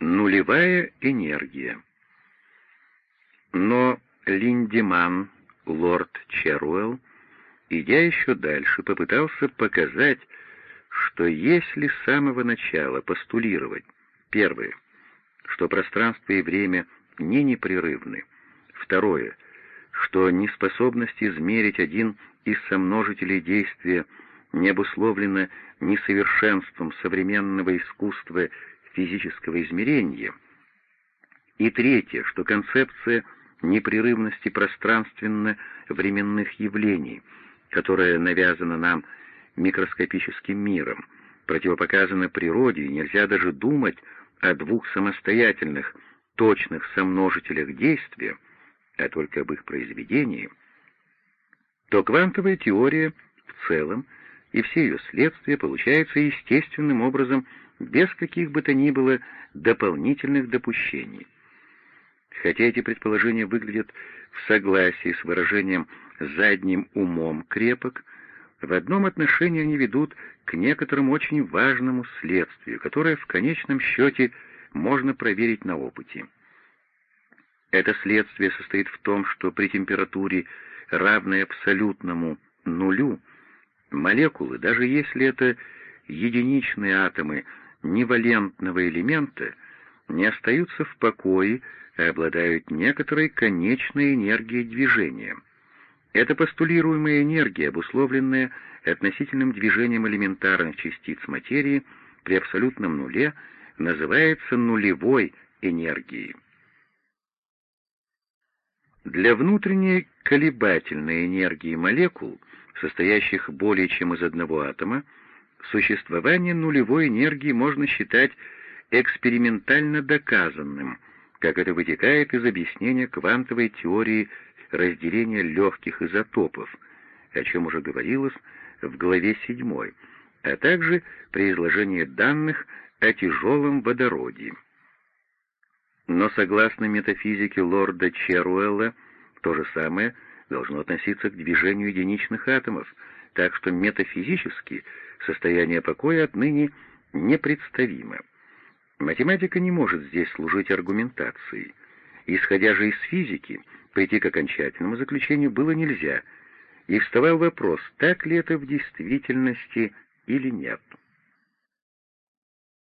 Нулевая энергия. Но Линдиман, лорд Черуэлл, идя еще дальше, попытался показать, что если с самого начала постулировать, первое, что пространство и время не непрерывны, второе, что неспособность измерить один из сомножителей действия не обусловлена несовершенством современного искусства физического измерения. И третье, что концепция непрерывности пространственно-временных явлений, которая навязана нам микроскопическим миром, противопоказана природе, и нельзя даже думать о двух самостоятельных, точных сомножителях действия, а только об их произведении, то квантовая теория в целом и все ее следствия получаются естественным образом без каких бы то ни было дополнительных допущений. Хотя эти предположения выглядят в согласии с выражением «задним умом крепок», в одном отношении они ведут к некоторому очень важному следствию, которое в конечном счете можно проверить на опыте. Это следствие состоит в том, что при температуре, равной абсолютному нулю, молекулы, даже если это единичные атомы невалентного элемента, не остаются в покое, а обладают некоторой конечной энергией движения. Эта постулируемая энергия, обусловленная относительным движением элементарных частиц материи при абсолютном нуле, называется нулевой энергией. Для внутренней колебательной энергии молекул, состоящих более чем из одного атома, существование нулевой энергии можно считать экспериментально доказанным, как это вытекает из объяснения квантовой теории разделения легких изотопов, о чем уже говорилось в главе 7, а также при изложении данных о тяжелом водороде. Но согласно метафизике лорда Черуэлла, то же самое должно относиться к движению единичных атомов, так что метафизически состояние покоя отныне непредставимо. Математика не может здесь служить аргументацией. Исходя же из физики, прийти к окончательному заключению было нельзя, и вставал вопрос, так ли это в действительности или нет.